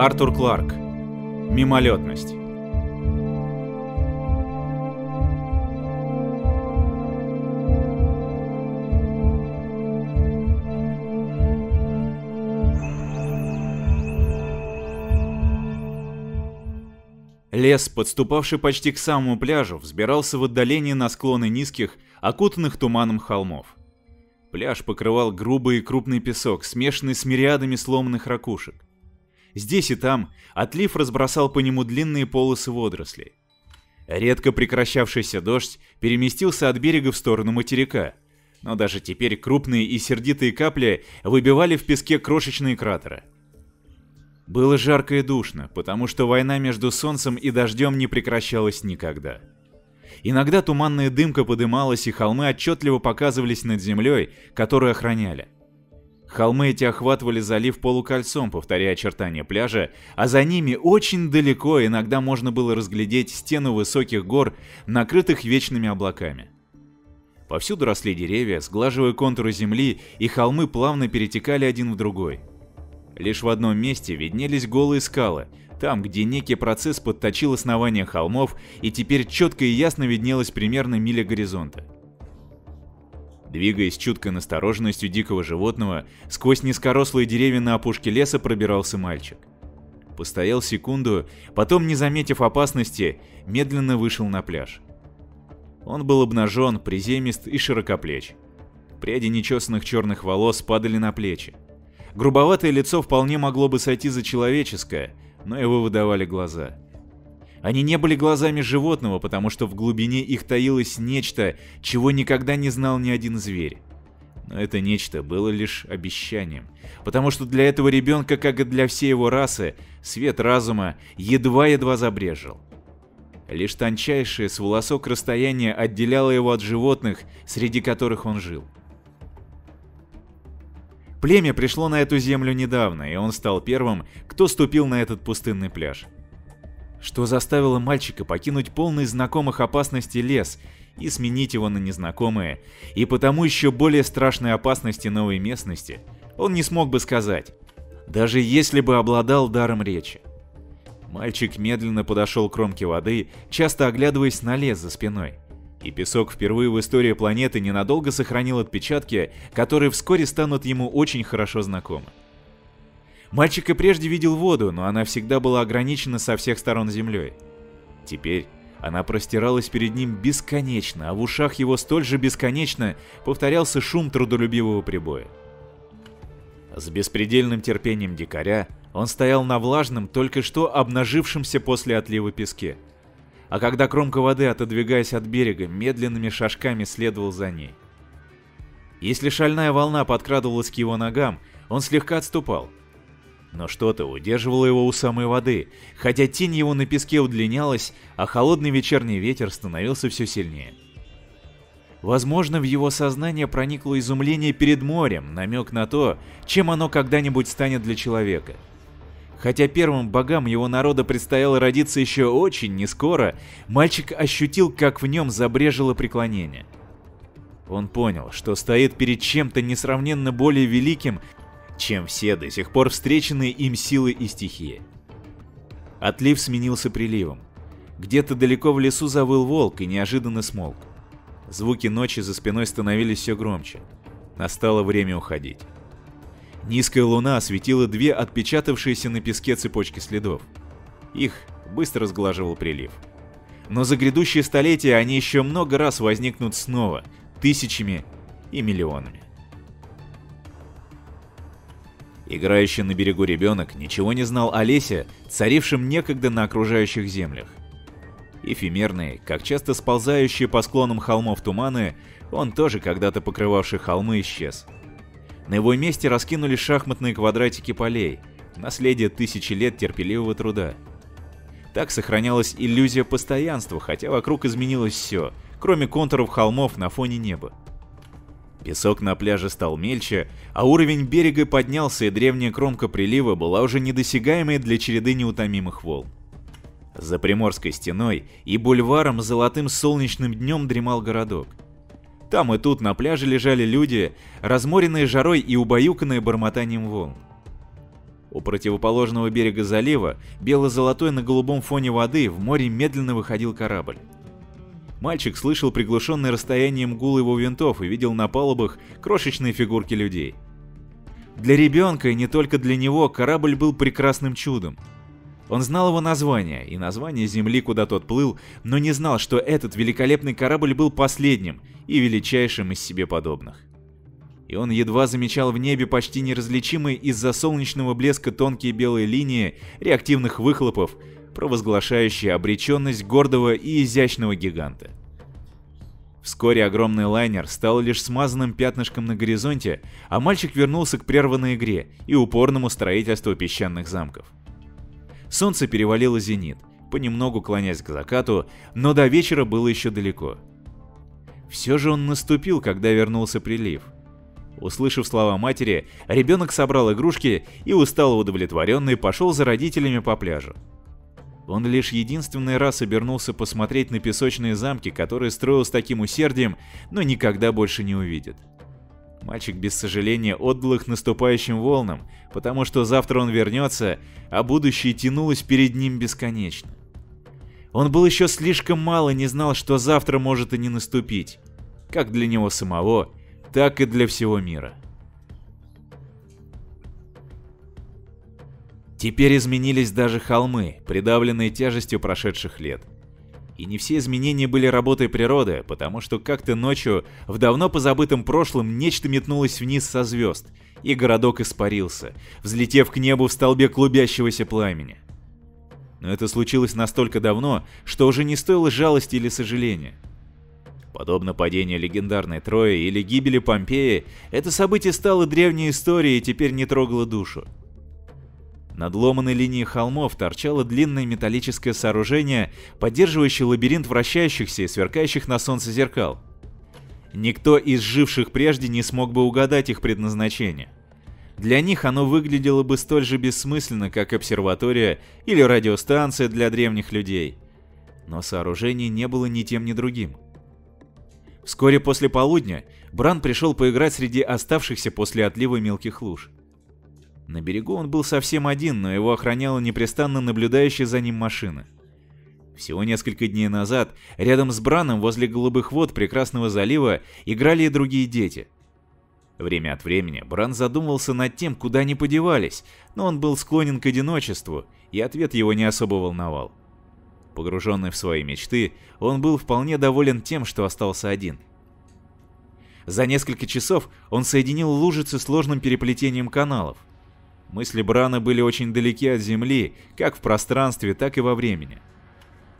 Артур Кларк. Мимолетность. Лес, подступавший почти к самому пляжу, взбирался в отдалении на склоны низких, окутанных туманом холмов. Пляж покрывал грубый и крупный песок, смешанный с мириадами сломанных ракушек. Здесь и там отлив разбросал по нему длинные полосы водорослей. Редко прекращавшийся дождь переместился от берега в сторону материка, но даже теперь крупные и сердитые капли выбивали в песке крошечные кратеры. Было жарко и душно, потому что война между солнцем и дождем не прекращалась никогда. Иногда туманная дымка подымалась, и холмы отчетливо показывались над землей, которую охраняли. Холмы эти охватывали залив полукольцом, повторяя очертания пляжа, а за ними очень далеко иногда можно было разглядеть стену высоких гор, накрытых вечными облаками. Повсюду росли деревья, сглаживая контуры земли, и холмы плавно перетекали один в другой. Лишь в одном месте виднелись голые скалы, там, где некий процесс подточил основание холмов, и теперь четко и ясно виднелась примерно миля горизонта. Двигаясь чуткой настороженностью дикого животного, сквозь низкорослые деревья на опушке леса пробирался мальчик. Постоял секунду, потом, не заметив опасности, медленно вышел на пляж. Он был обнажен, приземист и широкоплеч. Пряди нечесанных черных волос падали на плечи. Грубоватое лицо вполне могло бы сойти за человеческое, но его выдавали глаза. Они не были глазами животного, потому что в глубине их таилось нечто, чего никогда не знал ни один зверь. Но это нечто было лишь обещанием, потому что для этого ребенка, как и для всей его расы, свет разума едва-едва забрежил. Лишь тончайшее с волосок расстояние отделяло его от животных, среди которых он жил. Племя пришло на эту землю недавно, и он стал первым, кто ступил на этот пустынный пляж. Что заставило мальчика покинуть полный знакомых опасностей лес и сменить его на незнакомые, и потому еще более страшные опасности новой местности, он не смог бы сказать, даже если бы обладал даром речи. Мальчик медленно подошел к кромке воды, часто оглядываясь на лес за спиной и песок впервые в истории планеты ненадолго сохранил отпечатки, которые вскоре станут ему очень хорошо знакомы. Мальчик и прежде видел воду, но она всегда была ограничена со всех сторон землей. Теперь она простиралась перед ним бесконечно, а в ушах его столь же бесконечно повторялся шум трудолюбивого прибоя. С беспредельным терпением дикаря он стоял на влажном, только что обнажившемся после отлива песке – а когда кромка воды, отодвигаясь от берега, медленными шажками следовал за ней. Если шальная волна подкрадывалась к его ногам, он слегка отступал. Но что-то удерживало его у самой воды, хотя тень его на песке удлинялась, а холодный вечерний ветер становился все сильнее. Возможно, в его сознание проникло изумление перед морем, намек на то, чем оно когда-нибудь станет для человека – Хотя первым богам его народа предстояло родиться еще очень нескоро, мальчик ощутил, как в нем забрежило преклонение. Он понял, что стоит перед чем-то несравненно более великим, чем все до сих пор встреченные им силы и стихии. Отлив сменился приливом. Где-то далеко в лесу завыл волк и неожиданно смолк. Звуки ночи за спиной становились все громче. Настало время уходить. Низкая луна осветила две отпечатавшиеся на песке цепочки следов. Их быстро сглаживал прилив. Но за грядущие столетия они еще много раз возникнут снова, тысячами и миллионами. Играющий на берегу ребенок ничего не знал о лесе, царившем некогда на окружающих землях. Эфемерный, как часто сползающие по склонам холмов туманы, он тоже когда-то покрывавший холмы исчез – на его месте раскинулись шахматные квадратики полей, наследие тысячи лет терпеливого труда. Так сохранялась иллюзия постоянства, хотя вокруг изменилось все, кроме контуров холмов на фоне неба. Песок на пляже стал мельче, а уровень берега поднялся, и древняя кромка прилива была уже недосягаемой для череды неутомимых волн. За Приморской стеной и бульваром золотым солнечным днем дремал городок. Там и тут на пляже лежали люди, разморенные жарой и убаюканные бормотанием волн. У противоположного берега залива, бело-золотой на голубом фоне воды, в море медленно выходил корабль. Мальчик слышал приглушенное расстоянием гул его винтов и видел на палубах крошечные фигурки людей. Для ребенка и не только для него корабль был прекрасным чудом. Он знал его название и название земли, куда тот плыл, но не знал, что этот великолепный корабль был последним и величайшим из себе подобных и он едва замечал в небе почти неразличимые из-за солнечного блеска тонкие белые линии реактивных выхлопов, провозглашающие обреченность гордого и изящного гиганта. Вскоре огромный лайнер стал лишь смазанным пятнышком на горизонте, а мальчик вернулся к прерванной игре и упорному строительству песчаных замков. Солнце перевалило зенит, понемногу клонясь к закату, но до вечера было еще далеко. Все же он наступил, когда вернулся прилив – Услышав слова матери, ребенок собрал игрушки и устало удовлетворенный пошел за родителями по пляжу. Он лишь единственный раз обернулся посмотреть на песочные замки, которые строил с таким усердием, но никогда больше не увидит. Мальчик без сожаления отдал их наступающим волнам, потому что завтра он вернется, а будущее тянулось перед ним бесконечно. Он был еще слишком мало не знал, что завтра может и не наступить, как для него самого, так и для всего мира. Теперь изменились даже холмы, придавленные тяжестью прошедших лет. И не все изменения были работой природы, потому что как-то ночью в давно позабытом прошлом нечто метнулось вниз со звезд, и городок испарился, взлетев к небу в столбе клубящегося пламени. Но это случилось настолько давно, что уже не стоило жалости или сожаления. Подобно падению легендарной Трои или гибели Помпеи, это событие стало древней историей и теперь не трогало душу. Над ломаной линией холмов торчало длинное металлическое сооружение, поддерживающее лабиринт вращающихся и сверкающих на солнце зеркал. Никто из живших прежде не смог бы угадать их предназначение. Для них оно выглядело бы столь же бессмысленно, как обсерватория или радиостанция для древних людей. Но сооружение не было ни тем, ни другим. Вскоре после полудня Бран пришел поиграть среди оставшихся после отлива мелких луж. На берегу он был совсем один, но его охраняла непрестанно наблюдающая за ним машина. Всего несколько дней назад рядом с Браном возле голубых вод прекрасного залива играли и другие дети. Время от времени Бран задумывался над тем, куда они подевались, но он был склонен к одиночеству, и ответ его не особо волновал. Погруженный в свои мечты, он был вполне доволен тем, что остался один. За несколько часов он соединил лужицы сложным переплетением каналов. Мысли Брана были очень далеки от Земли, как в пространстве, так и во времени.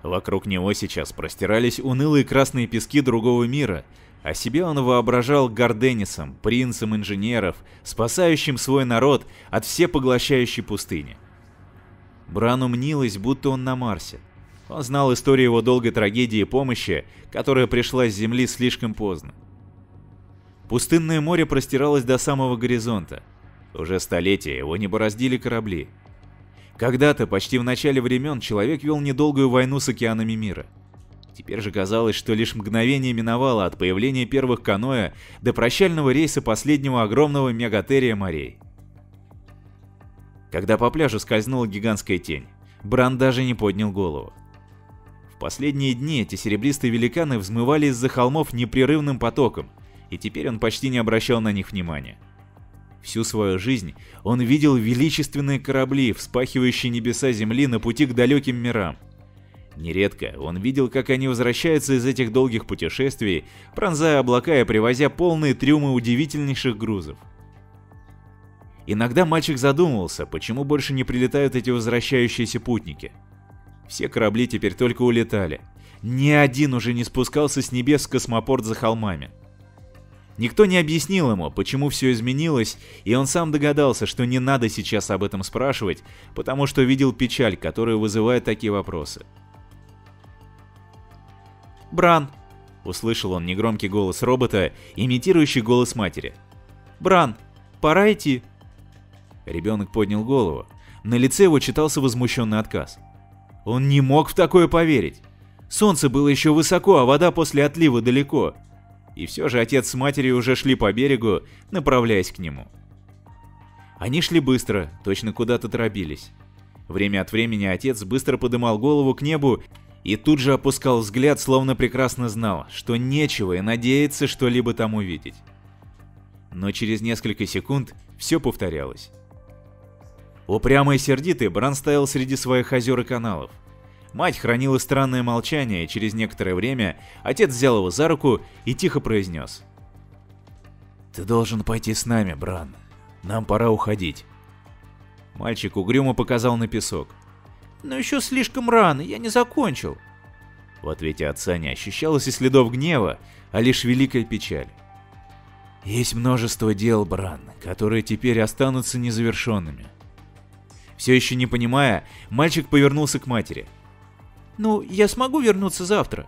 Вокруг него сейчас простирались унылые красные пески другого мира, а себе он воображал Гарденисом, принцем инженеров, спасающим свой народ от всепоглощающей пустыни. Брану мнилось, будто он на Марсе. Он знал историю его долгой трагедии и помощи, которая пришла с Земли слишком поздно. Пустынное море простиралось до самого горизонта. Уже столетия его не бороздили корабли. Когда-то, почти в начале времен, человек вел недолгую войну с океанами мира. Теперь же казалось, что лишь мгновение миновало от появления первых каноэ до прощального рейса последнего огромного мегатерия морей. Когда по пляжу скользнула гигантская тень, Бран даже не поднял голову. В последние дни эти серебристые великаны взмывали из-за холмов непрерывным потоком, и теперь он почти не обращал на них внимания. Всю свою жизнь он видел величественные корабли, вспахивающие небеса Земли на пути к далеким мирам. Нередко он видел, как они возвращаются из этих долгих путешествий, пронзая облака и привозя полные трюмы удивительнейших грузов. Иногда мальчик задумывался, почему больше не прилетают эти возвращающиеся путники – все корабли теперь только улетали. Ни один уже не спускался с небес в космопорт за холмами. Никто не объяснил ему, почему все изменилось, и он сам догадался, что не надо сейчас об этом спрашивать, потому что видел печаль, которая вызывает такие вопросы. «Бран!» — услышал он негромкий голос робота, имитирующий голос матери. «Бран, пора идти!» Ребенок поднял голову. На лице его читался возмущенный отказ. Он не мог в такое поверить. Солнце было еще высоко, а вода после отлива далеко. И все же отец с матерью уже шли по берегу, направляясь к нему. Они шли быстро, точно куда-то торопились. Время от времени отец быстро подымал голову к небу и тут же опускал взгляд, словно прекрасно знал, что нечего и надеяться что-либо там увидеть. Но через несколько секунд все повторялось. Упрямый и сердитый, Бран стоял среди своих озер и каналов. Мать хранила странное молчание, и через некоторое время отец взял его за руку и тихо произнес. «Ты должен пойти с нами, Бран. Нам пора уходить». Мальчик угрюмо показал на песок. «Но еще слишком рано, я не закончил». В ответе отца не ощущалось и следов гнева, а лишь великая печаль. «Есть множество дел, Бран, которые теперь останутся незавершенными. Все еще не понимая, мальчик повернулся к матери. «Ну, я смогу вернуться завтра?»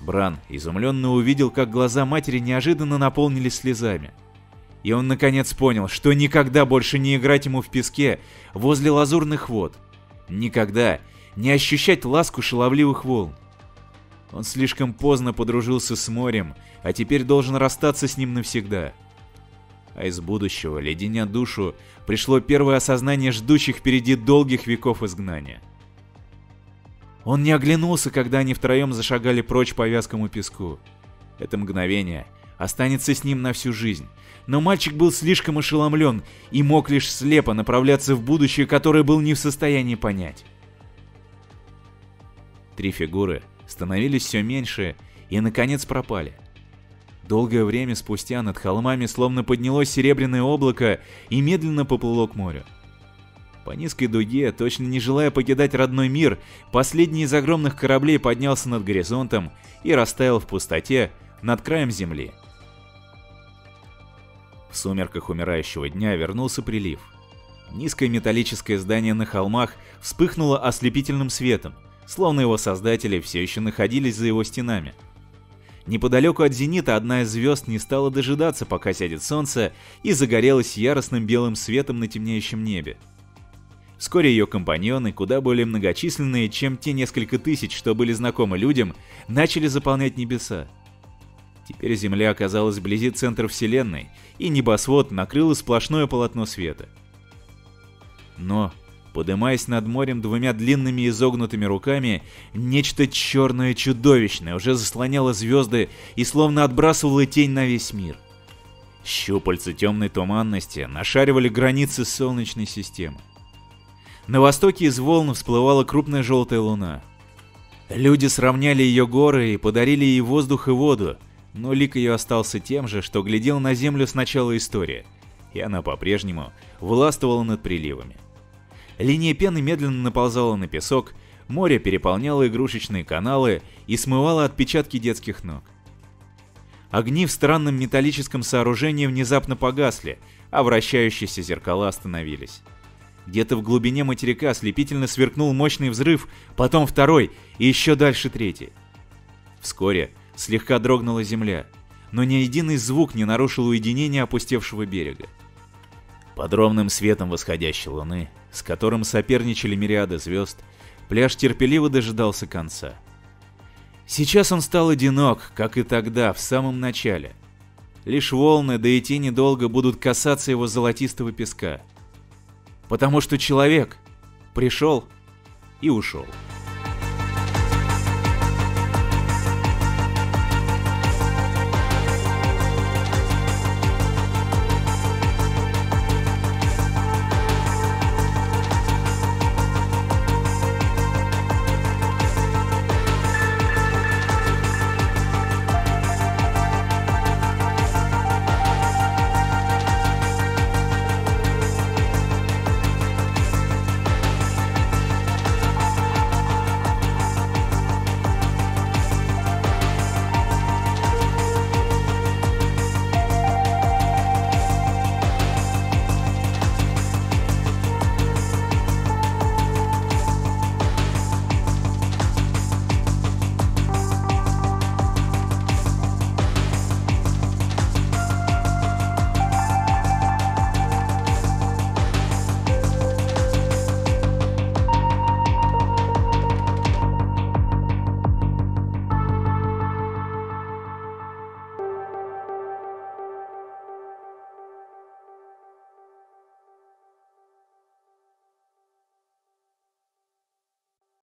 Бран изумленно увидел, как глаза матери неожиданно наполнились слезами. И он наконец понял, что никогда больше не играть ему в песке возле лазурных вод. Никогда не ощущать ласку шаловливых волн. Он слишком поздно подружился с морем, а теперь должен расстаться с ним навсегда а из будущего, леденя душу, пришло первое осознание ждущих впереди долгих веков изгнания. Он не оглянулся, когда они втроем зашагали прочь по вязкому песку. Это мгновение останется с ним на всю жизнь, но мальчик был слишком ошеломлен и мог лишь слепо направляться в будущее, которое был не в состоянии понять. Три фигуры становились все меньше и, наконец, пропали. Долгое время спустя над холмами словно поднялось серебряное облако и медленно поплыло к морю. По низкой дуге, точно не желая покидать родной мир, последний из огромных кораблей поднялся над горизонтом и растаял в пустоте над краем земли. В сумерках умирающего дня вернулся прилив. Низкое металлическое здание на холмах вспыхнуло ослепительным светом, словно его создатели все еще находились за его стенами – Неподалеку от зенита одна из звезд не стала дожидаться, пока сядет солнце, и загорелась яростным белым светом на темнеющем небе. Вскоре ее компаньоны, куда более многочисленные, чем те несколько тысяч, что были знакомы людям, начали заполнять небеса. Теперь Земля оказалась вблизи центра Вселенной, и небосвод накрыло сплошное полотно света. Но Подымаясь над морем двумя длинными изогнутыми руками, нечто черное чудовищное уже заслоняло звезды и словно отбрасывало тень на весь мир. Щупальца темной туманности нашаривали границы Солнечной системы. На востоке из волн всплывала крупная желтая луна. Люди сравняли ее горы и подарили ей воздух и воду, но лик ее остался тем же, что глядел на Землю с начала истории, и она по-прежнему властвовала над приливами. Линия пены медленно наползала на песок, море переполняло игрушечные каналы и смывало отпечатки детских ног. Огни в странном металлическом сооружении внезапно погасли, а вращающиеся зеркала остановились. Где-то в глубине материка ослепительно сверкнул мощный взрыв, потом второй и еще дальше третий. Вскоре слегка дрогнула земля, но ни единый звук не нарушил уединение опустевшего берега. Под ровным светом восходящей луны, с которым соперничали мириады звезд, пляж терпеливо дожидался конца. Сейчас он стал одинок, как и тогда, в самом начале. Лишь волны, да и тени долго будут касаться его золотистого песка. Потому что человек пришел и ушел.